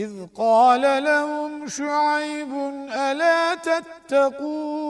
إذ قال لهم شعيب ألا تتقون